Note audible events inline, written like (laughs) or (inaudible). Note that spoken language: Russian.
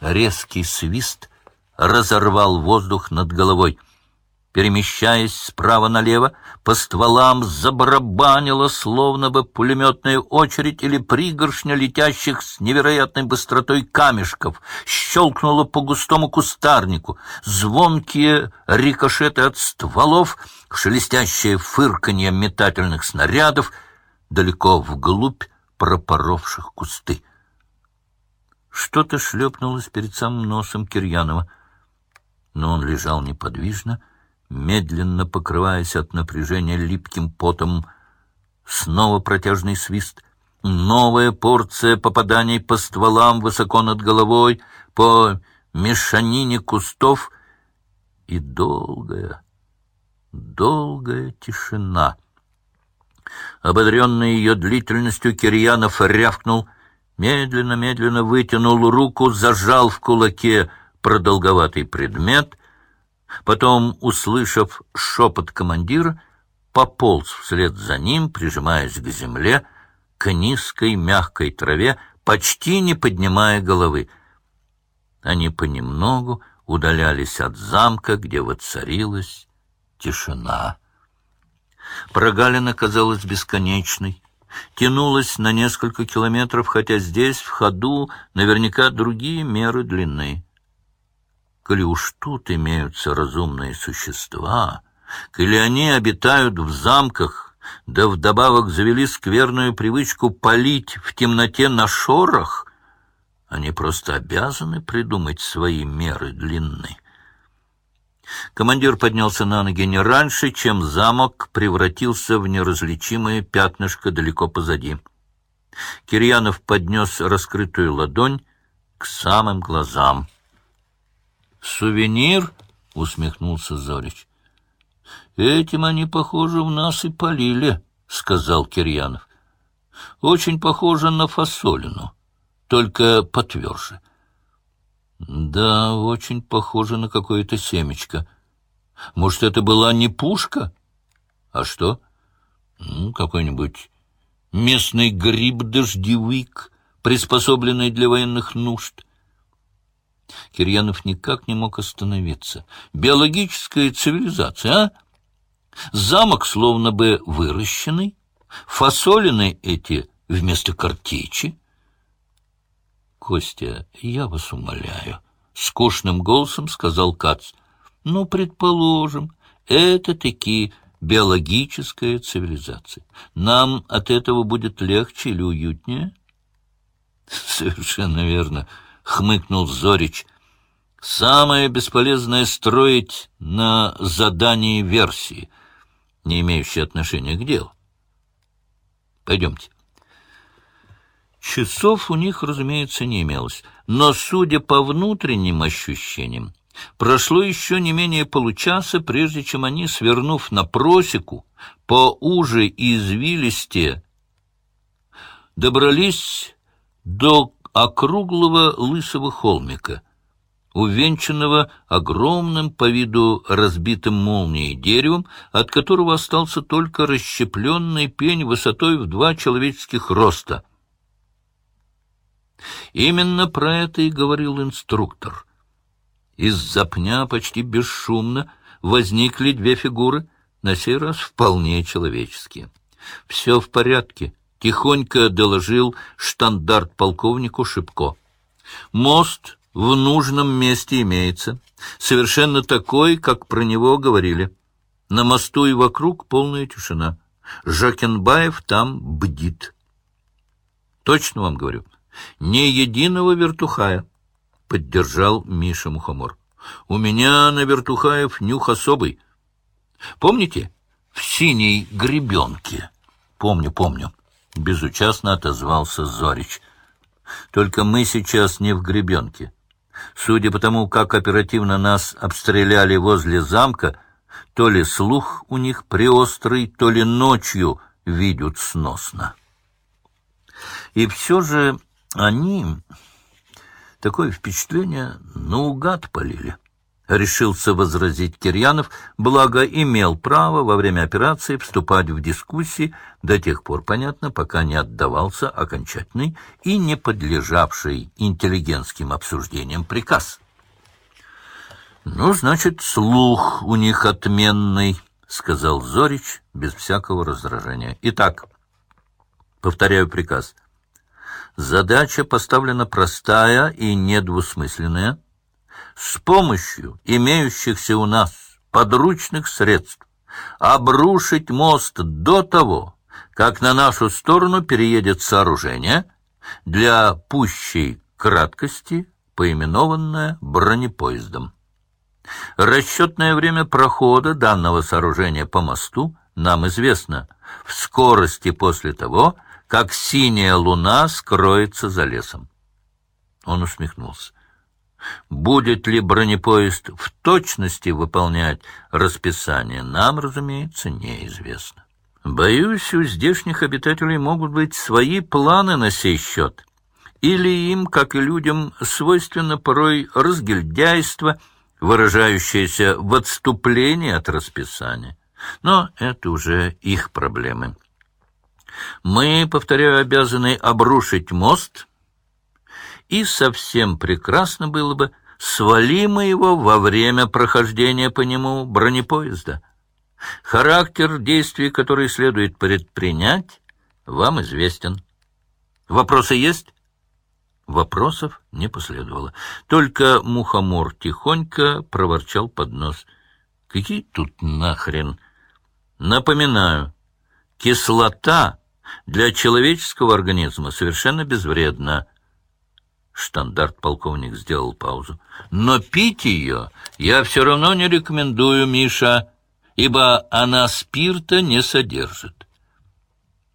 резкий свист разорвал воздух над головой. Перемещаясь справа налево, по стволам забарабанила, словно бы пулеметная очередь или пригоршня летящих с невероятной быстротой камешков, щелкнула по густому кустарнику, звонкие рикошеты от стволов, шелестящее фырканье метательных снарядов, далеко вглубь пропоровших кусты. Что-то шлепнулось перед самым носом Кирьянова, но он лежал неподвижно, медленно покрываясь от напряжения липким потом. Снова протяжный свист. Новая порция попаданий по стволам высоко над головой, по мешанине кустов и долгая, долгая тишина. Ободренный ее длительностью, Кирьянов рявкнул, медленно-медленно вытянул руку, зажал в кулаке продолговатый предмет — Потом, услышав шепот командира, пополз вслед за ним, прижимаясь к земле, к низкой мягкой траве, почти не поднимая головы. Они понемногу удалялись от замка, где воцарилась тишина. Прогалина казалась бесконечной, тянулась на несколько километров, хотя здесь, в ходу, наверняка другие меры длины коли уж тут имеются разумные существа, коли они обитают в замках, да вдобавок завели скверную привычку палить в темноте на шорох, они просто обязаны придумать свои меры длины. Командир поднялся на ноги не раньше, чем замок превратился в неразличимое пятнышко далеко позади. Кирьянов поднес раскрытую ладонь к самым глазам. «Сувенир?» — усмехнулся Зорич. «Этим они, похоже, в нас и полили», — сказал Кирьянов. «Очень похоже на фасолину, только потверже». «Да, очень похоже на какое-то семечко. Может, это была не пушка? А что? Ну, какой-нибудь местный гриб-дождевик, приспособленный для военных нужд». Кирьянов никак не мог остановиться. Биологическая цивилизация, а? Замок словно бы выращенный, фасолины эти вместо картечи. Костя, я вас умоляю, — скучным голосом сказал Кац. Ну, предположим, это таки биологическая цивилизация. Нам от этого будет легче или уютнее? (laughs) Совершенно верно, — хмыкнул Зорич. Самое бесполезное — строить на задании версии, не имеющей отношения к делу. Пойдемте. Часов у них, разумеется, не имелось, но, судя по внутренним ощущениям, прошло еще не менее получаса, прежде чем они, свернув на просеку, по уже извилисте, добрались до округлого лысого холмика, увенчанного огромным по виду разбитым молнией деревом, от которого остался только расщепленный пень высотой в два человеческих роста. Именно про это и говорил инструктор. Из-за пня почти бесшумно возникли две фигуры, на сей раз вполне человеческие. «Все в порядке», — тихонько доложил штандарт полковнику Шипко. «Мост в нужном месте имеется, совершенно такой, как про него говорили. На мосту и вокруг полная тишина. Жакенбаев там бдит. Точно вам говорю, ни единого вертухая», — поддержал Миша Мухомор. «У меня на вертухаев нюх особый. Помните, в синей гребенке?» «Помню, помню». — безучастно отозвался Зорич. «Только мы сейчас не в гребенке. Судя по тому, как оперативно нас обстреляли возле замка, то ли слух у них приострый, то ли ночью видят сносно. И все же они... Такое впечатление наугад полили. — решился возразить Кирьянов, благо имел право во время операции вступать в дискуссии до тех пор, понятно, пока не отдавался окончательный и не подлежавший интеллигентским обсуждениям приказ. «Ну, значит, слух у них отменный», — сказал Зорич без всякого раздражения. «Итак, повторяю приказ. Задача поставлена простая и недвусмысленная — с помощью имеющихся у нас подручных средств обрушить мост до того, как на нашу сторону переедет сооружение, для пущей краткости поименованное бронепоездом. Расчетное время прохода данного сооружения по мосту нам известно в скорости после того, как синяя луна скроется за лесом. Он усмехнулся. Будет ли бронепоезд в точности выполнять расписание, нам, разумеется, неизвестно. Боюсь, у здешних обитателей могут быть свои планы на сей счет. Или им, как и людям, свойственно порой разгильдяйство, выражающееся в отступлении от расписания. Но это уже их проблемы. Мы, повторяю, обязаны обрушить мост — и совсем прекрасно было бы, свали мы его во время прохождения по нему бронепоезда. Характер действий, которые следует предпринять, вам известен. Вопросы есть? Вопросов не последовало. Только мухомор тихонько проворчал под нос. Какие тут нахрен? Напоминаю, кислота для человеческого организма совершенно безвредна. Штандарт-полковник сделал паузу. «Но пить ее я все равно не рекомендую, Миша, ибо она спирта не содержит.